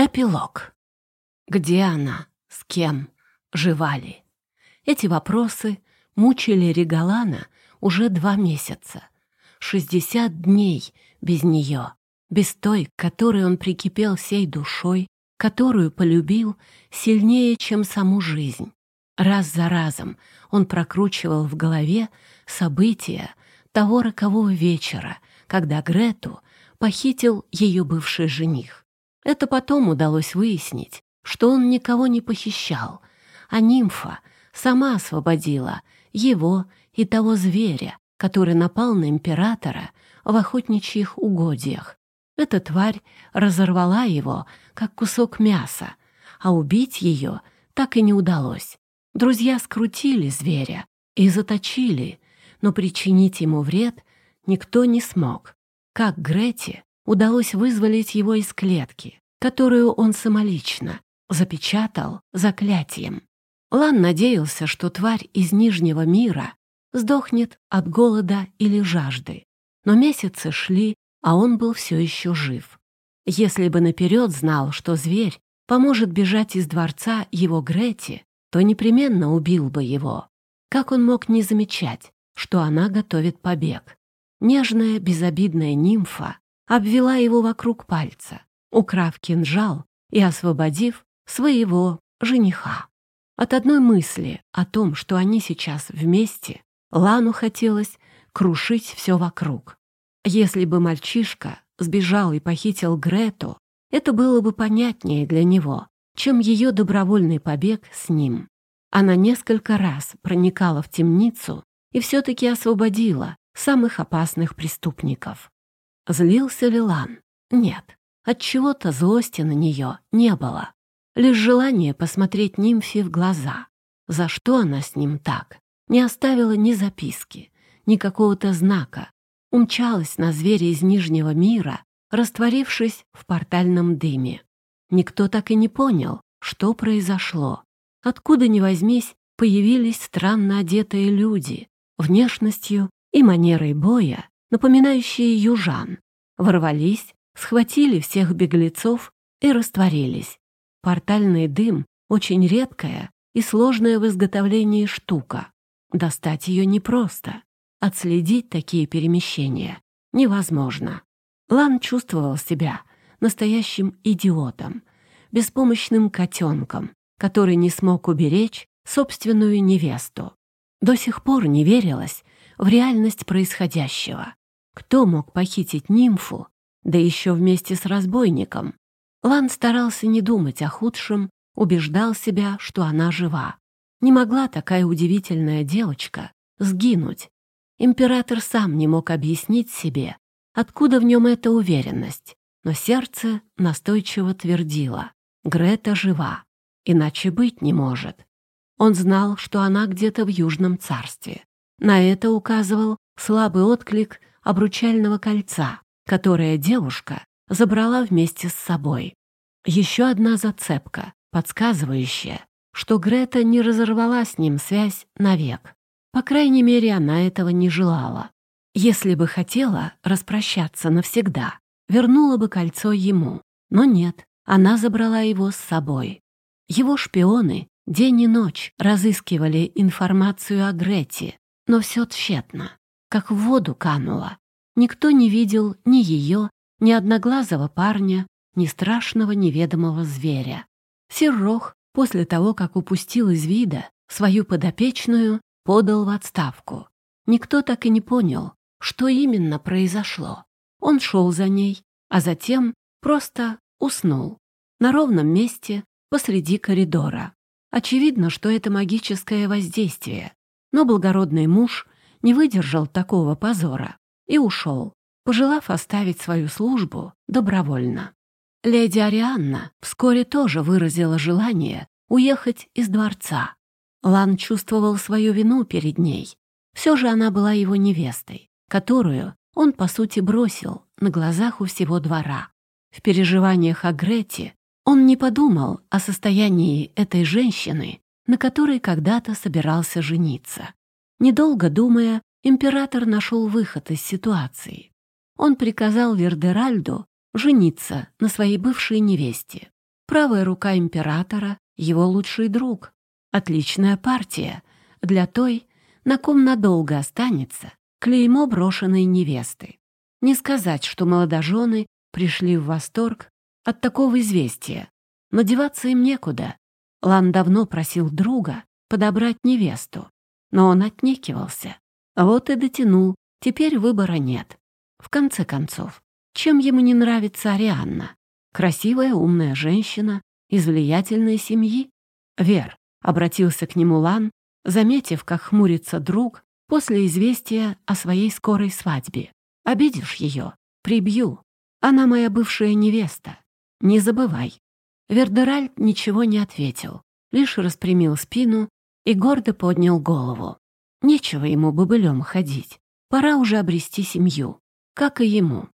Эпилог. Где она? С кем? Жива ли? Эти вопросы мучили Регалана уже два месяца. Шестьдесят дней без нее, без той, которой он прикипел всей душой, которую полюбил сильнее, чем саму жизнь. Раз за разом он прокручивал в голове события того рокового вечера, когда Грету похитил ее бывший жених. Это потом удалось выяснить, что он никого не похищал, а нимфа сама освободила его и того зверя, который напал на императора в охотничьих угодьях. Эта тварь разорвала его, как кусок мяса, а убить ее так и не удалось. Друзья скрутили зверя и заточили, но причинить ему вред никто не смог. Как Грете удалось вызволить его из клетки, которую он самолично запечатал заклятием. Лан надеялся, что тварь из Нижнего мира сдохнет от голода или жажды. Но месяцы шли, а он был все еще жив. Если бы наперед знал, что зверь поможет бежать из дворца его Грети, то непременно убил бы его. Как он мог не замечать, что она готовит побег? Нежная, безобидная нимфа обвела его вокруг пальца, украв кинжал и освободив своего жениха. От одной мысли о том, что они сейчас вместе, Лану хотелось крушить все вокруг. Если бы мальчишка сбежал и похитил Грету, это было бы понятнее для него, чем ее добровольный побег с ним. Она несколько раз проникала в темницу и все-таки освободила самых опасных преступников. Злился ли Лан? Нет. От чего-то злости на нее не было. Лишь желание посмотреть нимфе в глаза. За что она с ним так? Не оставила ни записки, ни какого-то знака. Умчалась на зверя из Нижнего мира, растворившись в портальном дыме. Никто так и не понял, что произошло. Откуда ни возьмись, появились странно одетые люди, внешностью и манерой боя напоминающие южан, ворвались, схватили всех беглецов и растворились. Портальный дым — очень редкая и сложная в изготовлении штука. Достать ее непросто. Отследить такие перемещения невозможно. Лан чувствовал себя настоящим идиотом, беспомощным котенком, который не смог уберечь собственную невесту. До сих пор не верилось в реальность происходящего. Кто мог похитить нимфу, да еще вместе с разбойником? Лан старался не думать о худшем, убеждал себя, что она жива. Не могла такая удивительная девочка сгинуть. Император сам не мог объяснить себе, откуда в нем эта уверенность, но сердце настойчиво твердило — Грета жива, иначе быть не может. Он знал, что она где-то в Южном царстве. На это указывал слабый отклик обручального кольца, которое девушка забрала вместе с собой. Еще одна зацепка, подсказывающая, что Грета не разорвала с ним связь навек. По крайней мере, она этого не желала. Если бы хотела распрощаться навсегда, вернула бы кольцо ему. Но нет, она забрала его с собой. Его шпионы день и ночь разыскивали информацию о Грете, но все тщетно как в воду канула. Никто не видел ни ее, ни одноглазого парня, ни страшного неведомого зверя. Сиррох, после того, как упустил из вида свою подопечную, подал в отставку. Никто так и не понял, что именно произошло. Он шел за ней, а затем просто уснул. На ровном месте посреди коридора. Очевидно, что это магическое воздействие. Но благородный муж не выдержал такого позора и ушел, пожелав оставить свою службу добровольно. Леди Арианна вскоре тоже выразила желание уехать из дворца. Лан чувствовал свою вину перед ней. Все же она была его невестой, которую он, по сути, бросил на глазах у всего двора. В переживаниях о Грете он не подумал о состоянии этой женщины, на которой когда-то собирался жениться. Недолго думая, император нашел выход из ситуации. Он приказал Вердеральду жениться на своей бывшей невесте. Правая рука императора — его лучший друг. Отличная партия для той, на ком надолго останется клеймо брошенной невесты. Не сказать, что молодожены пришли в восторг от такого известия, но деваться им некуда. Лан давно просил друга подобрать невесту, но он отнекивался. Вот и дотянул, теперь выбора нет. В конце концов, чем ему не нравится Арианна? Красивая, умная женщина из влиятельной семьи? Вер, обратился к нему Лан, заметив, как хмурится друг после известия о своей скорой свадьбе. «Обидишь ее? Прибью. Она моя бывшая невеста. Не забывай». Вердеральд ничего не ответил, лишь распрямил спину и гордо поднял голову. Нечего ему бобылем ходить. Пора уже обрести семью, как и ему.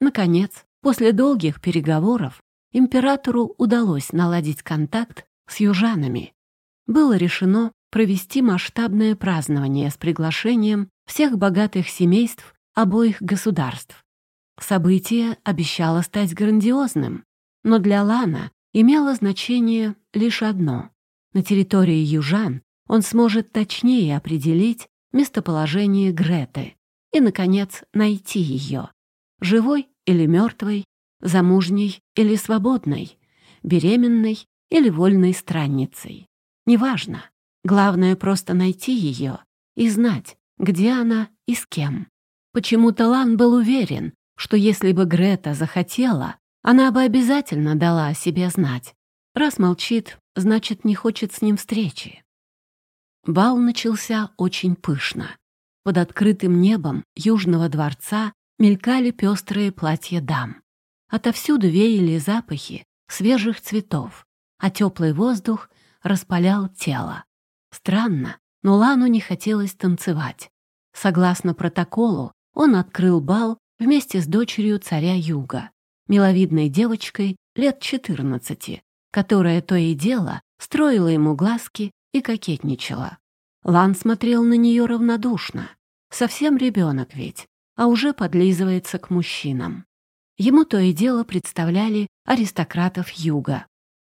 Наконец, после долгих переговоров, императору удалось наладить контакт с южанами. Было решено провести масштабное празднование с приглашением всех богатых семейств обоих государств. Событие обещало стать грандиозным, но для Лана имело значение лишь одно. На территории южан он сможет точнее определить местоположение Греты и, наконец, найти ее. Живой или мертвой, замужней или свободной, беременной или вольной странницей. Неважно. Главное просто найти ее и знать, где она и с кем. Почему-то Лан был уверен, что если бы Грета захотела, она бы обязательно дала о себе знать. Раз молчит, значит, не хочет с ним встречи. Бал начался очень пышно. Под открытым небом Южного дворца мелькали пестрые платья дам. Отовсюду веяли запахи свежих цветов, а теплый воздух распалял тело. Странно, но Лану не хотелось танцевать. Согласно протоколу, он открыл бал вместе с дочерью царя Юга, миловидной девочкой лет 14, которая то и дело строила ему глазки и кокетничала. Лан смотрел на нее равнодушно. Совсем ребенок ведь, а уже подлизывается к мужчинам. Ему то и дело представляли аристократов Юга.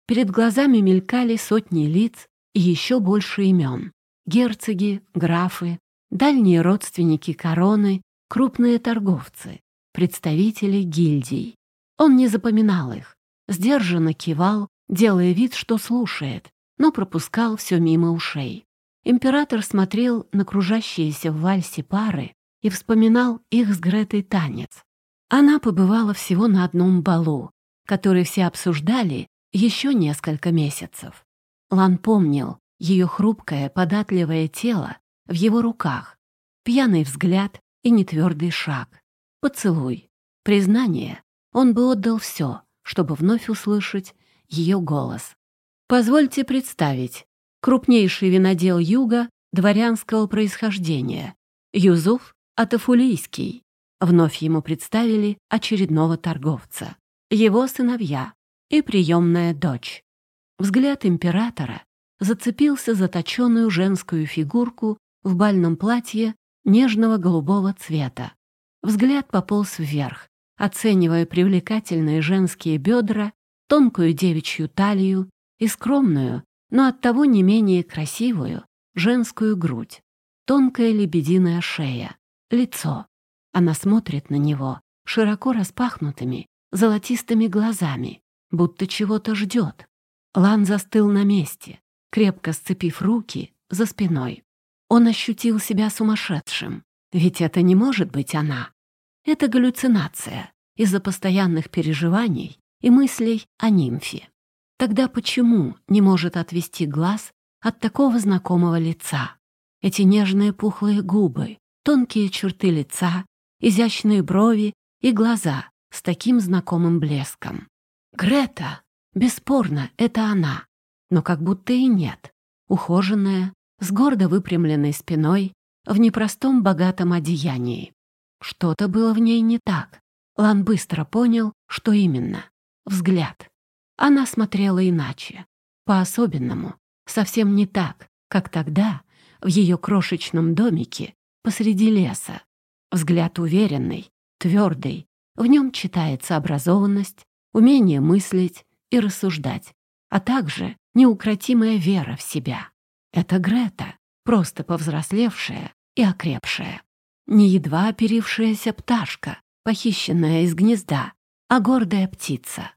Перед глазами мелькали сотни лиц и еще больше имен. Герцоги, графы, дальние родственники короны, крупные торговцы, представители гильдий. Он не запоминал их, сдержанно кивал, делая вид, что слушает, но пропускал все мимо ушей. Император смотрел на кружащиеся в вальсе пары и вспоминал их с Гретой танец. Она побывала всего на одном балу, который все обсуждали еще несколько месяцев. Лан помнил ее хрупкое, податливое тело в его руках, пьяный взгляд и нетвердый шаг, поцелуй, признание. Он бы отдал все, чтобы вновь услышать ее голос. Позвольте представить, крупнейший винодел юга дворянского происхождения, Юзуф Атафулийский. Вновь ему представили очередного торговца, его сыновья и приемная дочь. Взгляд императора зацепился за точенную женскую фигурку в бальном платье нежного голубого цвета. Взгляд пополз вверх, оценивая привлекательные женские бедра, тонкую девичью талию и скромную, но оттого не менее красивую, женскую грудь, тонкая лебединая шея, лицо. Она смотрит на него широко распахнутыми, золотистыми глазами, будто чего-то ждет. Лан застыл на месте, крепко сцепив руки за спиной. Он ощутил себя сумасшедшим, ведь это не может быть она. Это галлюцинация из-за постоянных переживаний и мыслей о нимфе. Тогда почему не может отвести глаз от такого знакомого лица? Эти нежные пухлые губы, тонкие черты лица, изящные брови и глаза с таким знакомым блеском. Грета, бесспорно, это она, но как будто и нет. Ухоженная, с гордо выпрямленной спиной, в непростом богатом одеянии. Что-то было в ней не так. Лан быстро понял, что именно. Взгляд. Она смотрела иначе, по-особенному, совсем не так, как тогда в ее крошечном домике посреди леса. Взгляд уверенный, твердый, в нем читается образованность, умение мыслить, и рассуждать, а также неукротимая вера в себя. Это Грета, просто повзрослевшая и окрепшая. Не едва оперившаяся пташка, похищенная из гнезда, а гордая птица.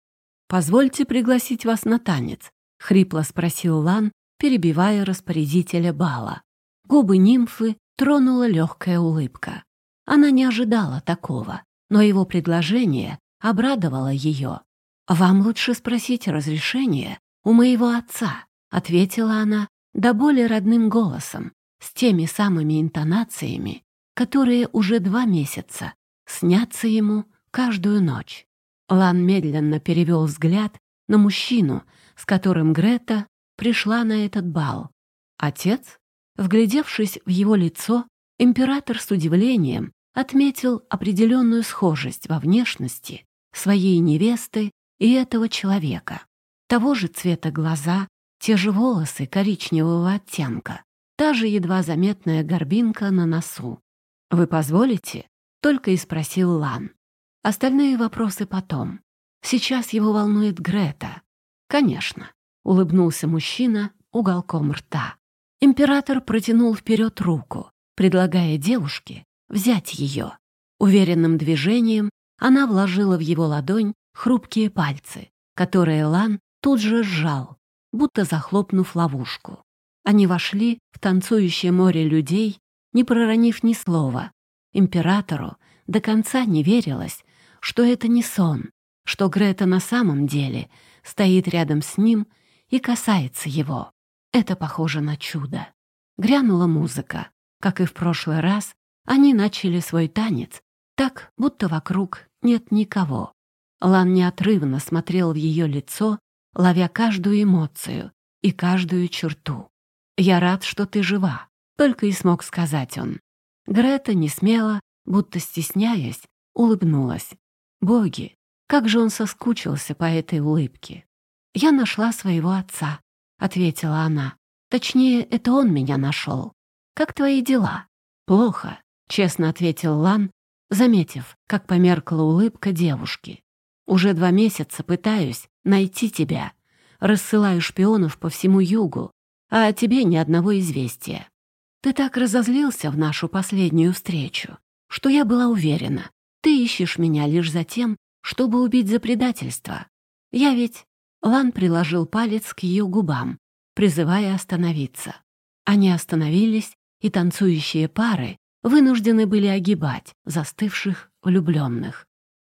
«Позвольте пригласить вас на танец», — хрипло спросил Лан, перебивая распорядителя бала. Губы нимфы тронула легкая улыбка. Она не ожидала такого, но его предложение обрадовало ее. «Вам лучше спросить разрешение у моего отца», — ответила она до более родным голосом, с теми самыми интонациями, которые уже два месяца снятся ему каждую ночь. Лан медленно перевел взгляд на мужчину, с которым Грета пришла на этот бал. Отец, вглядевшись в его лицо, император с удивлением отметил определенную схожесть во внешности своей невесты и этого человека. Того же цвета глаза, те же волосы коричневого оттенка, та же едва заметная горбинка на носу. «Вы позволите?» — только и спросил Лан. Остальные вопросы потом. Сейчас его волнует Грета. «Конечно», — улыбнулся мужчина уголком рта. Император протянул вперед руку, предлагая девушке взять ее. Уверенным движением она вложила в его ладонь хрупкие пальцы, которые Лан тут же сжал, будто захлопнув ловушку. Они вошли в танцующее море людей, не проронив ни слова. Императору до конца не верилось, что это не сон, что Грета на самом деле стоит рядом с ним и касается его. Это похоже на чудо. Грянула музыка. Как и в прошлый раз, они начали свой танец так, будто вокруг нет никого. Лан неотрывно смотрел в ее лицо, ловя каждую эмоцию и каждую черту. «Я рад, что ты жива», — только и смог сказать он. Грета не смело, будто стесняясь, улыбнулась. «Боги, как же он соскучился по этой улыбке!» «Я нашла своего отца», — ответила она. «Точнее, это он меня нашел. Как твои дела?» «Плохо», — честно ответил Лан, заметив, как померкла улыбка девушки. «Уже два месяца пытаюсь найти тебя. Рассылаю шпионов по всему югу, а о тебе ни одного известия. Ты так разозлился в нашу последнюю встречу, что я была уверена, ты ищешь меня лишь за тем, чтобы убить за предательство. Я ведь...» Лан приложил палец к ее губам, призывая остановиться. Они остановились, и танцующие пары вынуждены были огибать застывших влюбленных.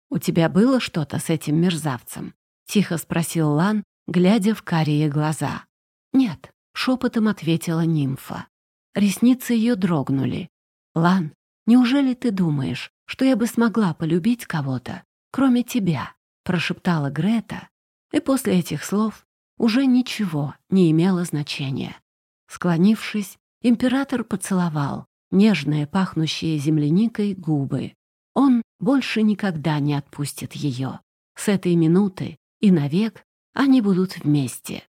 «У тебя было что-то с этим мерзавцем?» — тихо спросил Лан, глядя в карие глаза. «Нет», — шепотом ответила нимфа. Ресницы ее дрогнули. «Лан, неужели ты думаешь, что я бы смогла полюбить кого-то, кроме тебя?» — прошептала Грета, и после этих слов уже ничего не имело значения. Склонившись, император поцеловал нежные, пахнущие земляникой губы. Он больше никогда не отпустит ее. С этой минуты и навек они будут вместе.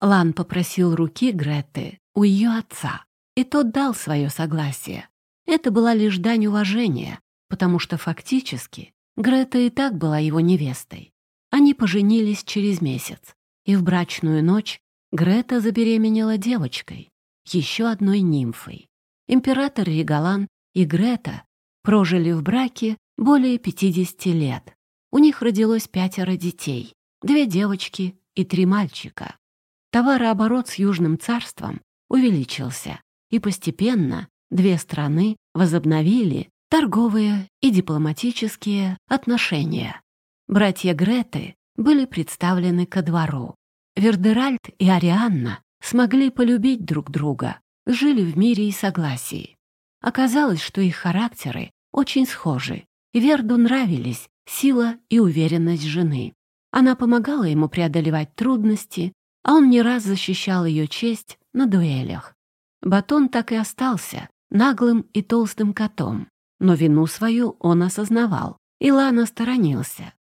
Лан попросил руки Греты у ее отца, и тот дал свое согласие. Это была лишь дань уважения, потому что фактически Грета и так была его невестой. Они поженились через месяц, и в брачную ночь Грета забеременела девочкой, еще одной нимфой. Император Регалан и Грета прожили в браке более 50 лет. У них родилось пятеро детей, две девочки и три мальчика. Товарооборот с Южным царством увеличился, и постепенно две страны возобновили торговые и дипломатические отношения. Братья Греты были представлены ко двору. Вердеральд и Арианна смогли полюбить друг друга, жили в мире и согласии. Оказалось, что их характеры очень схожи, Верду нравились сила и уверенность жены. Она помогала ему преодолевать трудности, а он не раз защищал ее честь на дуэлях. Батон так и остался наглым и толстым котом, но вину свою он осознавал, и Лана сторонился.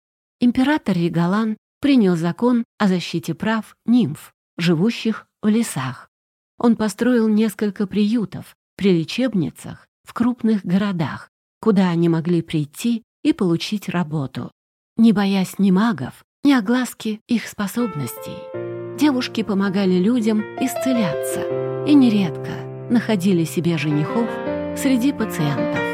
Император Регалан принял закон о защите прав нимф, живущих в лесах. Он построил несколько приютов при лечебницах в крупных городах, куда они могли прийти и получить работу. Не боясь ни магов, ни огласки их способностей. Девушки помогали людям исцеляться и нередко находили себе женихов среди пациентов.